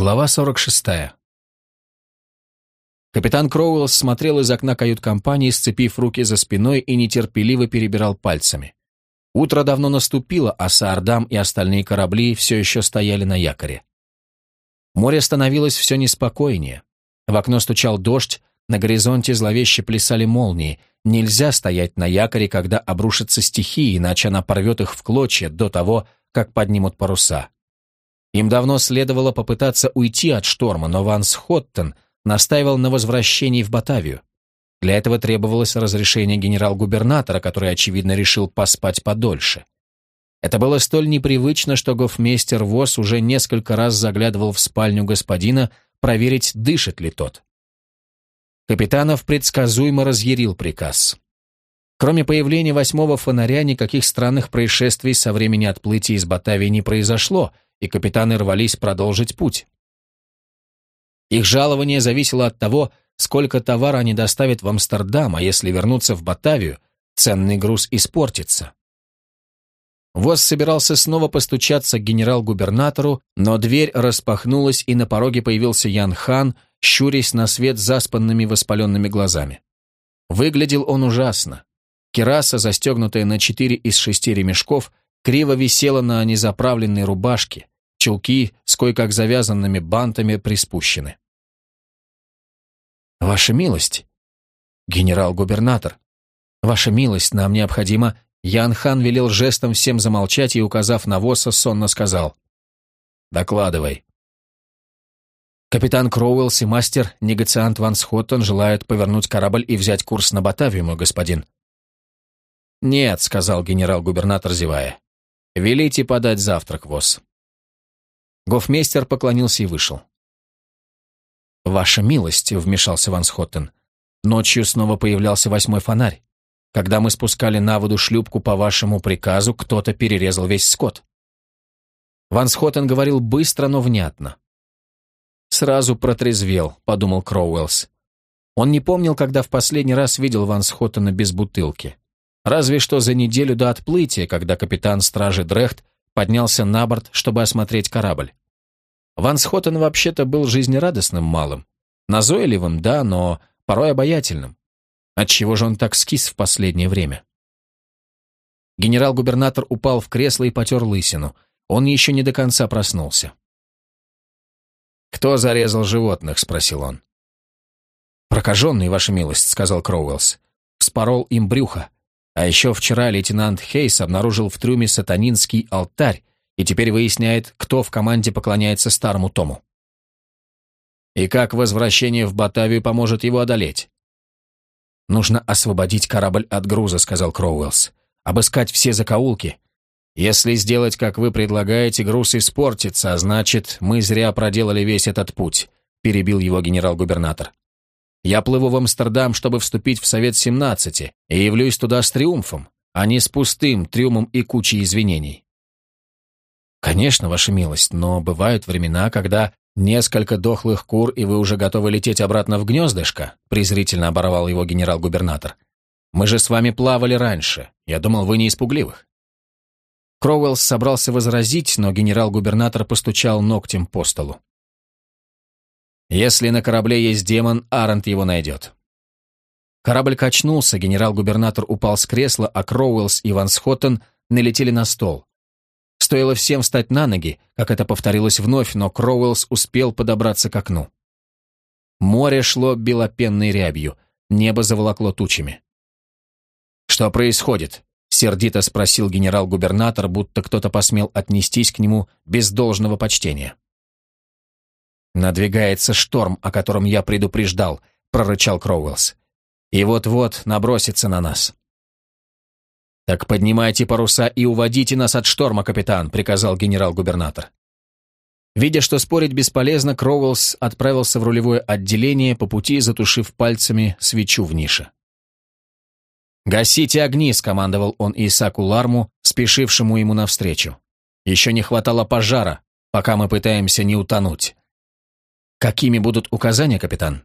Глава 46. Капитан Кроуэлл смотрел из окна кают-компании, сцепив руки за спиной и нетерпеливо перебирал пальцами. Утро давно наступило, а Саардам и остальные корабли все еще стояли на якоре. Море становилось все неспокойнее. В окно стучал дождь, на горизонте зловеще плясали молнии. Нельзя стоять на якоре, когда обрушится стихия, иначе она порвет их в клочья до того, как поднимут паруса. Им давно следовало попытаться уйти от шторма, но Ванс Хоттен настаивал на возвращении в Батавию. Для этого требовалось разрешение генерал-губернатора, который, очевидно, решил поспать подольше. Это было столь непривычно, что гофмейстер ВОЗ уже несколько раз заглядывал в спальню господина проверить, дышит ли тот. Капитанов предсказуемо разъярил приказ. Кроме появления восьмого фонаря, никаких странных происшествий со времени отплытия из Батавии не произошло, и капитаны рвались продолжить путь. Их жалование зависело от того, сколько товара они доставят в Амстердам, а если вернуться в Батавию, ценный груз испортится. Воз собирался снова постучаться к генерал-губернатору, но дверь распахнулась, и на пороге появился Ян Хан, щурясь на свет заспанными воспаленными глазами. Выглядел он ужасно. Кераса, застегнутая на четыре из шести ремешков, криво висела на незаправленной рубашке, чулки с кое-как завязанными бантами приспущены. «Ваша милость, генерал-губернатор, ваша милость, нам необходимо...» Ян Хан велел жестом всем замолчать и, указав на Восса, сонно сказал. «Докладывай». Капитан Кроуэллс и мастер, негациант Ван Схоттон, желают повернуть корабль и взять курс на Батавию, мой господин. «Нет», — сказал генерал-губернатор, зевая. «Велите подать завтрак, Восс». Гофмейстер поклонился и вышел. «Ваша милость», — вмешался Ван Схоттен, — «ночью снова появлялся восьмой фонарь. Когда мы спускали на воду шлюпку по вашему приказу, кто-то перерезал весь скот». Ван Схоттен говорил быстро, но внятно. «Сразу протрезвел», — подумал Кроуэллс. Он не помнил, когда в последний раз видел Ван Схоттена без бутылки. Разве что за неделю до отплытия, когда капитан стражи Дрехт поднялся на борт, чтобы осмотреть корабль. Ван Схоттен вообще-то был жизнерадостным малым. Назойливым, да, но порой обаятельным. Отчего же он так скис в последнее время? Генерал-губернатор упал в кресло и потер лысину. Он еще не до конца проснулся. «Кто зарезал животных?» — спросил он. «Прокаженный, ваша милость», — сказал Кроуэллс. «Вспорол им брюхо. А еще вчера лейтенант Хейс обнаружил в трюме сатанинский алтарь и теперь выясняет, кто в команде поклоняется старому Тому. И как возвращение в Батавию поможет его одолеть? «Нужно освободить корабль от груза», — сказал Кроуэллс. «Обыскать все закоулки. Если сделать, как вы предлагаете, груз испортится, а значит, мы зря проделали весь этот путь», — перебил его генерал-губернатор. Я плыву в Амстердам, чтобы вступить в Совет 17, и явлюсь туда с триумфом, а не с пустым трюмом и кучей извинений. Конечно, ваша милость, но бывают времена, когда несколько дохлых кур, и вы уже готовы лететь обратно в гнездышко, презрительно оборвал его генерал-губернатор. Мы же с вами плавали раньше. Я думал, вы не испугливых. Кроуэллс собрался возразить, но генерал-губернатор постучал ногтем по столу. Если на корабле есть демон, Арент его найдет. Корабль качнулся, генерал-губернатор упал с кресла, а Кроуэллс и Ван Схоттен налетели на стол. Стоило всем встать на ноги, как это повторилось вновь, но Кроуэллс успел подобраться к окну. Море шло белопенной рябью, небо заволокло тучами. «Что происходит?» — сердито спросил генерал-губернатор, будто кто-то посмел отнестись к нему без должного почтения. «Надвигается шторм, о котором я предупреждал», — прорычал Кроуэллс. «И вот-вот набросится на нас». «Так поднимайте паруса и уводите нас от шторма, капитан», — приказал генерал-губернатор. Видя, что спорить бесполезно, Кроуэллс отправился в рулевое отделение, по пути затушив пальцами свечу в нише. «Гасите огни», — скомандовал он Исаку Ларму, спешившему ему навстречу. «Еще не хватало пожара, пока мы пытаемся не утонуть». Какими будут указания, капитан?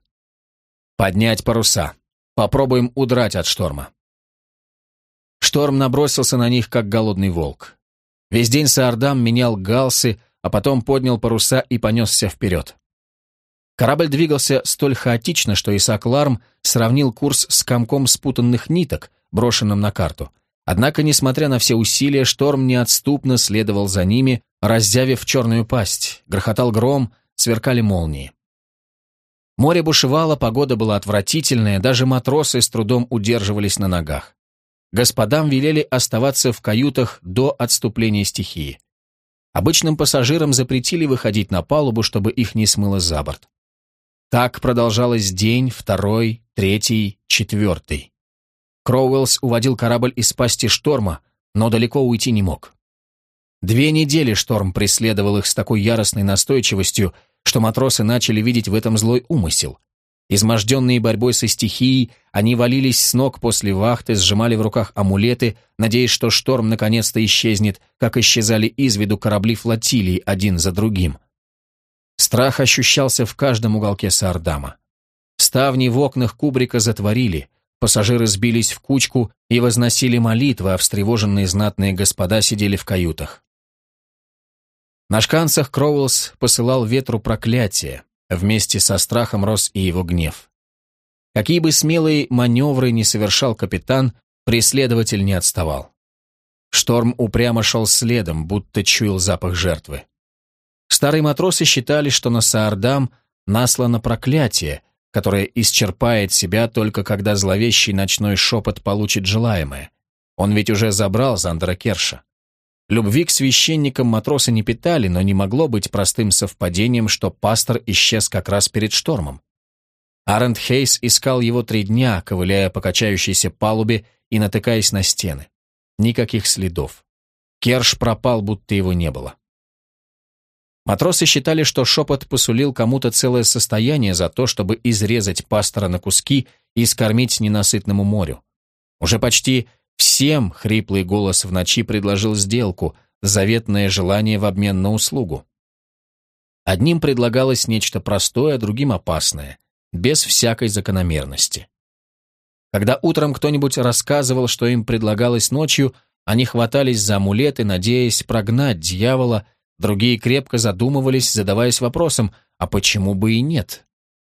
Поднять паруса. Попробуем удрать от шторма. Шторм набросился на них, как голодный волк. Весь день Саардам менял галсы, а потом поднял паруса и понесся вперед. Корабль двигался столь хаотично, что Исаак Ларм сравнил курс с комком спутанных ниток, брошенным на карту. Однако, несмотря на все усилия, шторм неотступно следовал за ними, раззявив черную пасть, грохотал гром, сверкали молнии. Море бушевало, погода была отвратительная, даже матросы с трудом удерживались на ногах. Господам велели оставаться в каютах до отступления стихии. Обычным пассажирам запретили выходить на палубу, чтобы их не смыло за борт. Так продолжалось день, второй, третий, четвертый. Кроуэллс уводил корабль из пасти шторма, но далеко уйти не мог. Две недели шторм преследовал их с такой яростной настойчивостью, что матросы начали видеть в этом злой умысел. Изможденные борьбой со стихией, они валились с ног после вахты, сжимали в руках амулеты, надеясь, что шторм наконец-то исчезнет, как исчезали из виду корабли флотилии один за другим. Страх ощущался в каждом уголке Саардама. Ставни в окнах кубрика затворили, пассажиры сбились в кучку и возносили молитвы, а встревоженные знатные господа сидели в каютах. На шканцах Кроуэллс посылал ветру проклятие, вместе со страхом рос и его гнев. Какие бы смелые маневры ни совершал капитан, преследователь не отставал. Шторм упрямо шел следом, будто чуял запах жертвы. Старые матросы считали, что на Саардам наслано проклятие, которое исчерпает себя только когда зловещий ночной шепот получит желаемое. Он ведь уже забрал Зандера Керша. Любви к священникам матросы не питали, но не могло быть простым совпадением, что пастор исчез как раз перед штормом. Арент Хейс искал его три дня, ковыляя по качающейся палубе и натыкаясь на стены. Никаких следов. Керш пропал, будто его не было. Матросы считали, что шепот посулил кому-то целое состояние за то, чтобы изрезать пастора на куски и скормить ненасытному морю. Уже почти всем хриплый голос в ночи предложил сделку, заветное желание в обмен на услугу. Одним предлагалось нечто простое, другим опасное, без всякой закономерности. Когда утром кто-нибудь рассказывал, что им предлагалось ночью, они хватались за амулеты, надеясь прогнать дьявола, Другие крепко задумывались, задаваясь вопросом, а почему бы и нет?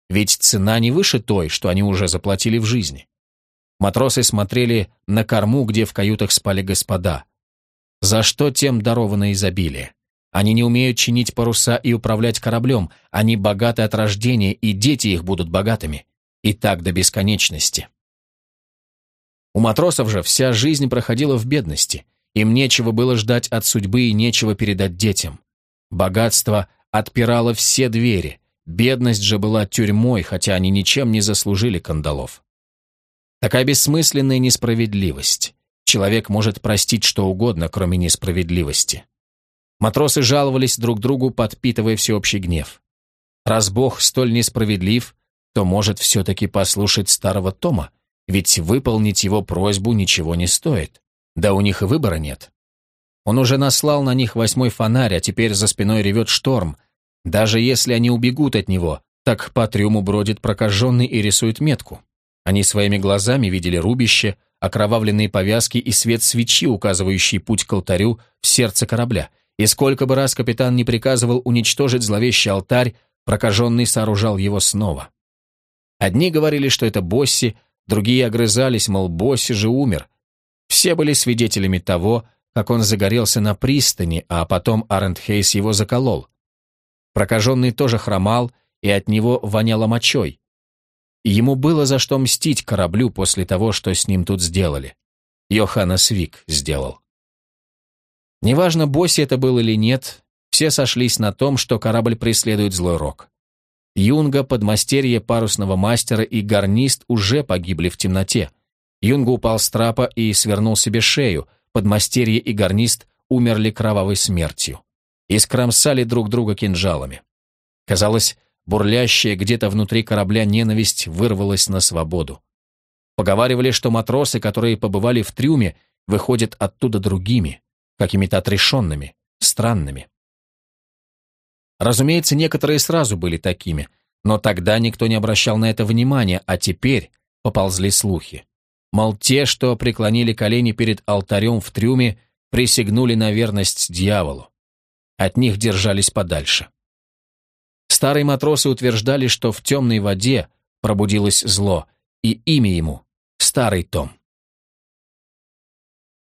Ведь цена не выше той, что они уже заплатили в жизни. Матросы смотрели на корму, где в каютах спали господа. За что тем даровано изобилие? Они не умеют чинить паруса и управлять кораблем, они богаты от рождения, и дети их будут богатыми. И так до бесконечности. У матросов же вся жизнь проходила в бедности. Им нечего было ждать от судьбы и нечего передать детям. Богатство отпирало все двери, бедность же была тюрьмой, хотя они ничем не заслужили кандалов. Такая бессмысленная несправедливость. Человек может простить что угодно, кроме несправедливости. Матросы жаловались друг другу, подпитывая всеобщий гнев. Раз Бог столь несправедлив, то может все-таки послушать старого Тома, ведь выполнить его просьбу ничего не стоит. Да у них и выбора нет. Он уже наслал на них восьмой фонарь, а теперь за спиной ревет шторм. Даже если они убегут от него, так по трюму бродит прокаженный и рисует метку. Они своими глазами видели рубище, окровавленные повязки и свет свечи, указывающий путь к алтарю в сердце корабля. И сколько бы раз капитан не приказывал уничтожить зловещий алтарь, прокаженный сооружал его снова. Одни говорили, что это Босси, другие огрызались, мол, Босси же умер, все были свидетелями того, как он загорелся на пристани, а потом Арентхейс его заколол. Прокаженный тоже хромал, и от него воняло мочой. Ему было за что мстить кораблю после того, что с ним тут сделали. Йоханна Свик сделал. Неважно, Босси это был или нет, все сошлись на том, что корабль преследует злой рок. Юнга, подмастерье парусного мастера и гарнист уже погибли в темноте. Юнга упал с трапа и свернул себе шею, подмастерье и гарнист умерли кровавой смертью. И скромсали друг друга кинжалами. Казалось, бурлящая где-то внутри корабля ненависть вырвалась на свободу. Поговаривали, что матросы, которые побывали в трюме, выходят оттуда другими, какими-то отрешенными, странными. Разумеется, некоторые сразу были такими, но тогда никто не обращал на это внимания, а теперь поползли слухи. Мол, те, что преклонили колени перед алтарем в трюме, присягнули на верность дьяволу. От них держались подальше. Старые матросы утверждали, что в темной воде пробудилось зло, и имя ему — Старый Том.